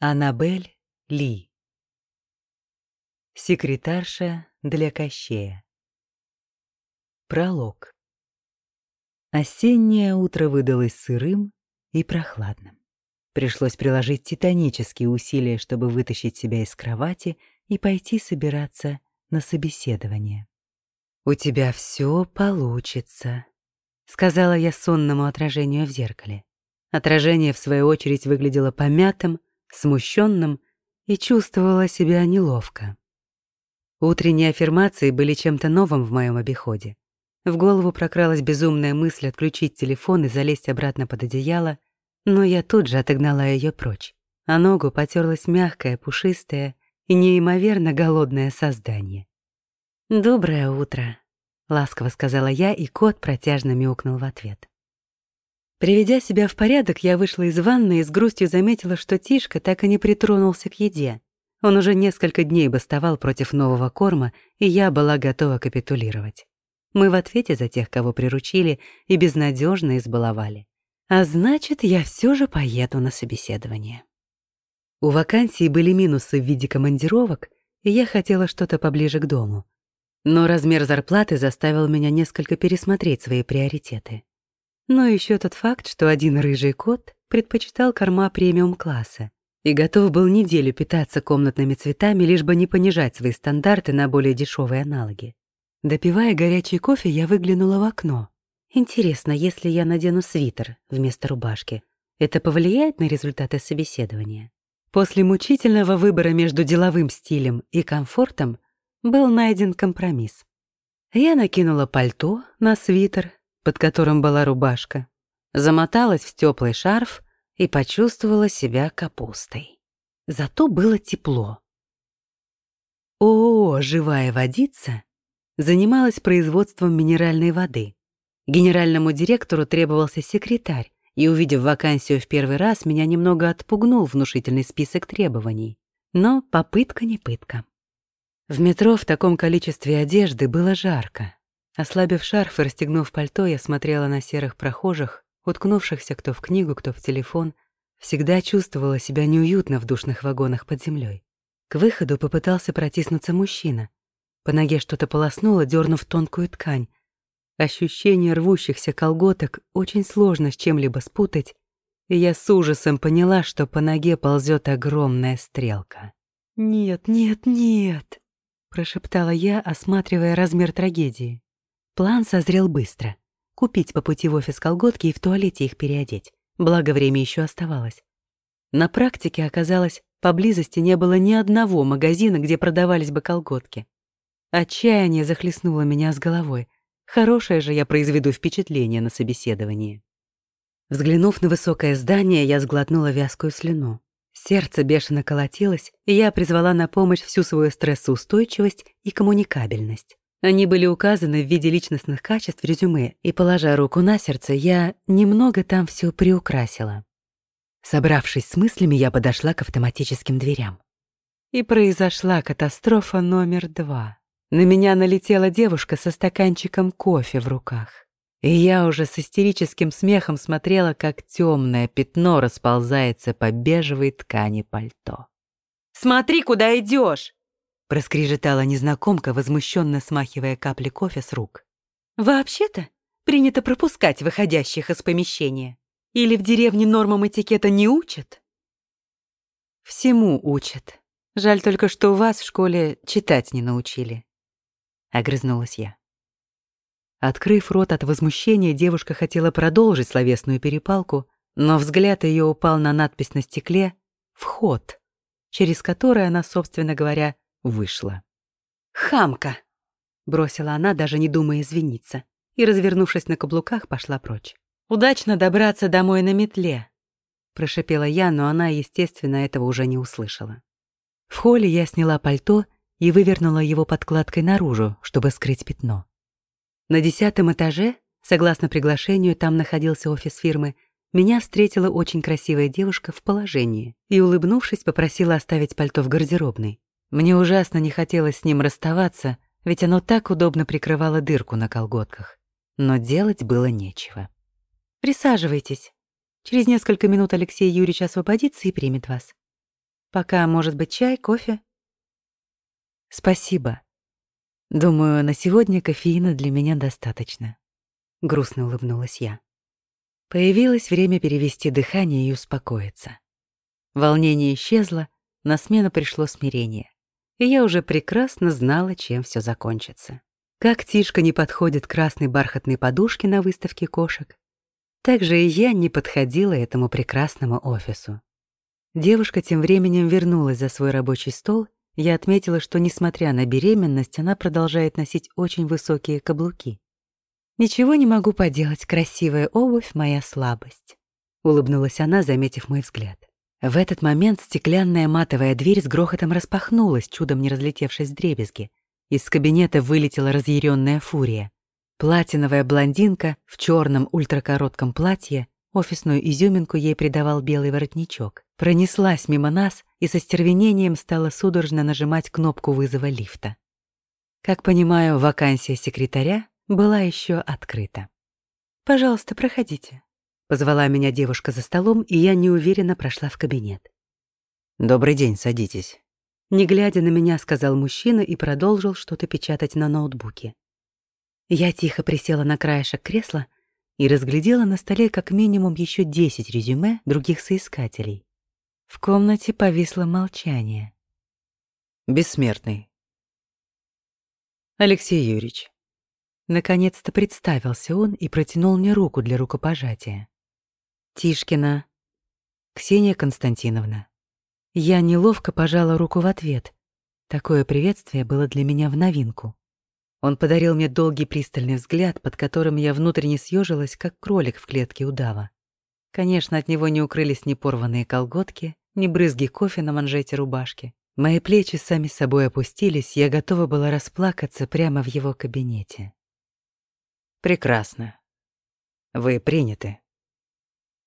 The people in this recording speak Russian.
Аннабель Ли. Секретарша для Кощея. Пролог. Осеннее утро выдалось сырым и прохладным. Пришлось приложить титанические усилия, чтобы вытащить себя из кровати и пойти собираться на собеседование. «У тебя все получится», — сказала я сонному отражению в зеркале. Отражение, в свою очередь, выглядело помятым, смущенным и чувствовала себя неловко. Утренние аффирмации были чем-то новым в моем обиходе. В голову прокралась безумная мысль отключить телефон и залезть обратно под одеяло, но я тут же отогнала ее прочь, а ногу потерлось мягкое, пушистое и неимоверно голодное создание. «Доброе утро», — ласково сказала я, и кот протяжно мяукнул в ответ. Приведя себя в порядок, я вышла из ванны и с грустью заметила, что Тишка так и не притронулся к еде. Он уже несколько дней бастовал против нового корма, и я была готова капитулировать. Мы в ответе за тех, кого приручили и безнадежно избаловали. А значит, я все же поеду на собеседование. У вакансии были минусы в виде командировок, и я хотела что-то поближе к дому. Но размер зарплаты заставил меня несколько пересмотреть свои приоритеты. Но еще тот факт, что один рыжий кот предпочитал корма премиум-класса и готов был неделю питаться комнатными цветами, лишь бы не понижать свои стандарты на более дешевые аналоги. Допивая горячий кофе, я выглянула в окно. Интересно, если я надену свитер вместо рубашки, это повлияет на результаты собеседования? После мучительного выбора между деловым стилем и комфортом был найден компромисс. Я накинула пальто на свитер под которым была рубашка, замоталась в теплый шарф и почувствовала себя капустой. Зато было тепло. ООО «Живая водица» занималась производством минеральной воды. Генеральному директору требовался секретарь, и, увидев вакансию в первый раз, меня немного отпугнул внушительный список требований. Но попытка не пытка. В метро в таком количестве одежды было жарко. Ослабив шарф и расстегнув пальто, я смотрела на серых прохожих, уткнувшихся кто в книгу, кто в телефон. Всегда чувствовала себя неуютно в душных вагонах под землей. К выходу попытался протиснуться мужчина. По ноге что-то полоснуло, дернув тонкую ткань. Ощущение рвущихся колготок очень сложно с чем-либо спутать, и я с ужасом поняла, что по ноге ползет огромная стрелка. «Нет, нет, нет!» — прошептала я, осматривая размер трагедии. План созрел быстро. Купить по пути в офис колготки и в туалете их переодеть. Благо, время еще оставалось. На практике оказалось, поблизости не было ни одного магазина, где продавались бы колготки. Отчаяние захлестнуло меня с головой. Хорошее же я произведу впечатление на собеседовании. Взглянув на высокое здание, я сглотнула вязкую слюну. Сердце бешено колотилось, и я призвала на помощь всю свою стрессоустойчивость и коммуникабельность. Они были указаны в виде личностных качеств в резюме, и, положа руку на сердце, я немного там все приукрасила. Собравшись с мыслями, я подошла к автоматическим дверям. И произошла катастрофа номер два. На меня налетела девушка со стаканчиком кофе в руках. И я уже с истерическим смехом смотрела, как темное пятно расползается по бежевой ткани пальто. «Смотри, куда идешь! Проскрежетала незнакомка, возмущенно смахивая капли кофе с рук. «Вообще-то принято пропускать выходящих из помещения. Или в деревне нормам этикета не учат?» «Всему учат. Жаль только, что вас в школе читать не научили», — огрызнулась я. Открыв рот от возмущения, девушка хотела продолжить словесную перепалку, но взгляд ее упал на надпись на стекле «Вход», через который она, собственно говоря, вышла. «Хамка!» — бросила она, даже не думая извиниться, и, развернувшись на каблуках, пошла прочь. «Удачно добраться домой на метле!» — прошипела я, но она, естественно, этого уже не услышала. В холле я сняла пальто и вывернула его подкладкой наружу, чтобы скрыть пятно. На десятом этаже, согласно приглашению, там находился офис фирмы, меня встретила очень красивая девушка в положении и, улыбнувшись, попросила оставить пальто в гардеробной. Мне ужасно не хотелось с ним расставаться, ведь оно так удобно прикрывало дырку на колготках. Но делать было нечего. «Присаживайтесь. Через несколько минут Алексей Юрьевич освободится и примет вас». Пока, может быть, чай, кофе? Спасибо. Думаю, на сегодня кофеина для меня достаточно. Грустно улыбнулась я. Появилось время перевести дыхание и успокоиться. Волнение исчезло, на смену пришло смирение. И я уже прекрасно знала, чем все закончится. Как Тишка не подходит красной бархатной подушке на выставке кошек, так же и я не подходила этому прекрасному офису. Девушка тем временем вернулась за свой рабочий стол. Я отметила, что, несмотря на беременность, она продолжает носить очень высокие каблуки. «Ничего не могу поделать, красивая обувь — моя слабость», — улыбнулась она, заметив мой взгляд. В этот момент стеклянная матовая дверь с грохотом распахнулась, чудом не разлетевшись в дребезги. Из кабинета вылетела разъяренная фурия. Платиновая блондинка в черном ультракоротком платье, офисную изюминку ей придавал белый воротничок, пронеслась мимо нас и со стервенением стала судорожно нажимать кнопку вызова лифта. Как понимаю, вакансия секретаря была еще открыта. «Пожалуйста, проходите», — позвала меня девушка за столом, и я неуверенно прошла в кабинет. «Добрый день, садитесь». Не глядя на меня, сказал мужчина и продолжил что-то печатать на ноутбуке. Я тихо присела на краешек кресла и разглядела на столе как минимум еще десять резюме других соискателей. В комнате повисло молчание. Бессмертный. Алексей Юрьевич. Наконец-то представился он и протянул мне руку для рукопожатия. Тишкина. Ксения Константиновна. Я неловко пожала руку в ответ. Такое приветствие было для меня в новинку. Он подарил мне долгий пристальный взгляд, под которым я внутренне съежилась, как кролик в клетке удава. Конечно, от него не укрылись ни порванные колготки, ни брызги кофе на манжете рубашки. Мои плечи сами собой опустились, я готова была расплакаться прямо в его кабинете. «Прекрасно. Вы приняты».